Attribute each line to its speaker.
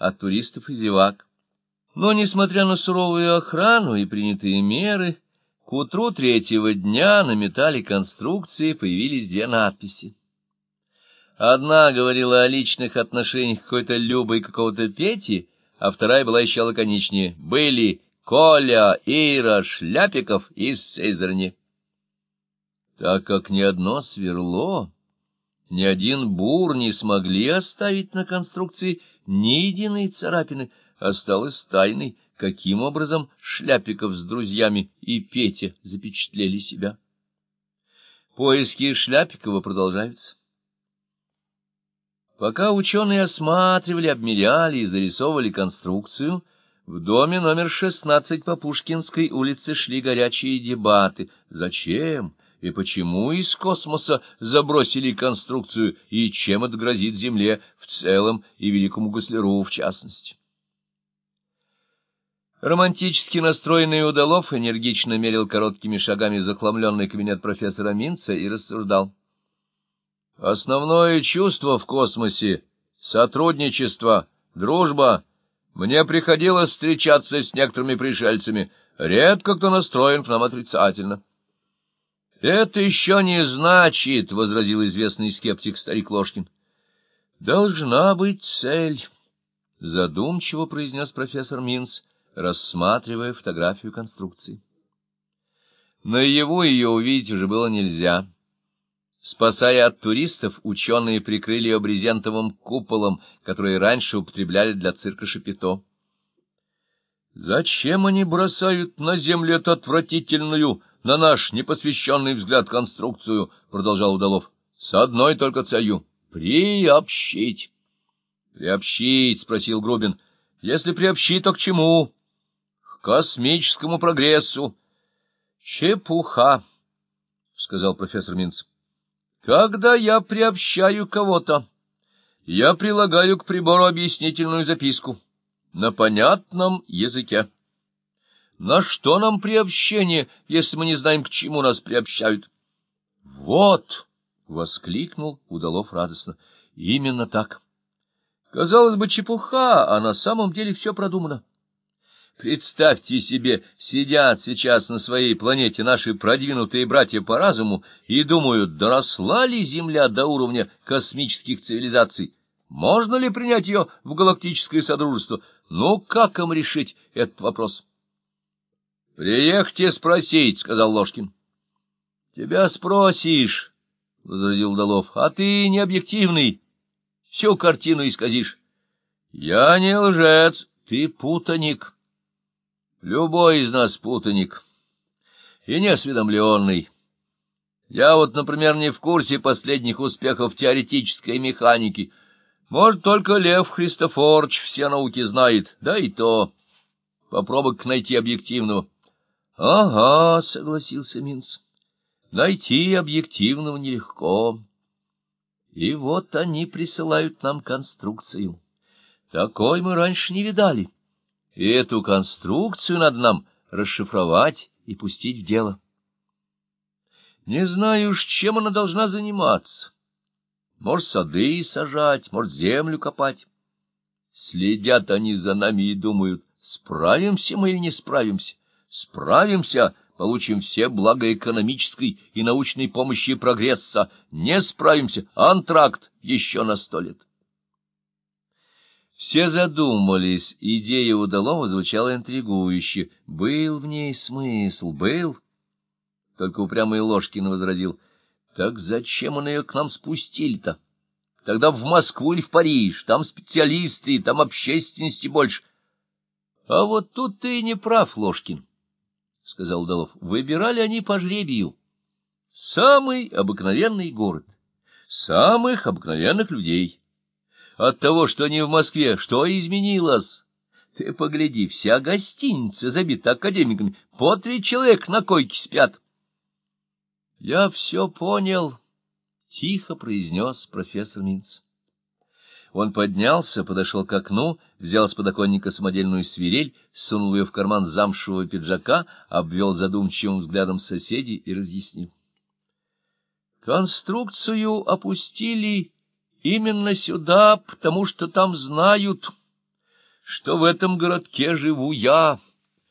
Speaker 1: от туристов и зевак. Но, несмотря на суровую охрану и принятые меры, к утру третьего дня на металле конструкции появились две надписи. Одна говорила о личных отношениях какой-то Любы и какого-то Пети, а вторая была еще лаконичнее. Были Коля, Ира, Шляпиков из Сызрани. Так как ни одно сверло, ни один бур не смогли оставить на конструкции ни единой царапины, осталось тайной, каким образом Шляпиков с друзьями и Петя запечатлели себя. Поиски Шляпикова продолжаются. Пока ученые осматривали, обмеряли и зарисовывали конструкцию, в доме номер 16 по Пушкинской улице шли горячие дебаты. Зачем и почему из космоса забросили конструкцию и чем это грозит Земле в целом и великому Госляру в частности? Романтически настроенный Удалов энергично мерил короткими шагами захламленный кабинет профессора Минца и рассуждал. Основное чувство в космосе — сотрудничество, дружба. Мне приходилось встречаться с некоторыми пришельцами. Редко кто настроен к нам отрицательно. — Это еще не значит, — возразил известный скептик старик Ложкин. — Должна быть цель, — задумчиво произнес профессор Минц, рассматривая фотографию конструкции. Его ее увидеть уже было нельзя. — Спасая от туристов, ученые прикрыли ее брезентовым куполом, который раньше употребляли для цирка Шапито. «Зачем они бросают на землю эту отвратительную, на наш непосвященный взгляд, конструкцию?» — продолжал Удалов. «С одной только целью — приобщить». «Приобщить?» — спросил Грубин. «Если приобщить, то к чему?» «К космическому прогрессу». «Чепуха», — сказал профессор Минц. Когда я приобщаю кого-то, я прилагаю к прибору объяснительную записку на понятном языке. На что нам приобщение, если мы не знаем, к чему нас приобщают? — Вот! — воскликнул Удалов радостно. — Именно так. Казалось бы, чепуха, а на самом деле все продумано. Представьте себе, сидят сейчас на своей планете наши продвинутые братья по разуму и думают, доросла ли Земля до уровня космических цивилизаций, можно ли принять ее в галактическое содружество, ну как им решить этот вопрос? — Приехайте спросить, — сказал Ложкин. — Тебя спросишь, — возразил Удалов, — а ты не объективный, всю картину исказишь. — Я не лжец, ты путаник. — Любой из нас путаник и неосведомленный. Я вот, например, не в курсе последних успехов теоретической механики. Может, только Лев Христофорович все науки знает, да и то. Попробуй-ка найти объективного. — Ага, — согласился Минц, — найти объективного нелегко. И вот они присылают нам конструкцию. Такой мы раньше не видали. — и эту конструкцию надо нам расшифровать и пустить в дело. Не знаю уж, чем она должна заниматься. Может, сады сажать, может, землю копать. Следят они за нами и думают, справимся мы или не справимся. Справимся, получим все блага экономической и научной помощи и прогресса. Не справимся, антракт еще на сто лет. Все задумались, идея удалого звучала интригующе. Был в ней смысл, был. Только упрямый Ложкин возразил. Так зачем он ее к нам спустили-то? Тогда в Москву или в Париж, там специалисты, там общественности больше. — А вот тут ты не прав, Ложкин, — сказал Удалов. — Выбирали они по жребию. Самый обыкновенный город, самых обыкновенных людей — от того, что не в Москве, что изменилось? Ты погляди, вся гостиница забита академиками, по три человека на койке спят. — Я все понял, — тихо произнес профессор Минц. Он поднялся, подошел к окну, взял с подоконника самодельную свирель, сунул ее в карман замшевого пиджака, обвел задумчивым взглядом соседей и разъяснил. Конструкцию опустили Именно сюда, потому что там знают, что в этом городке живу я,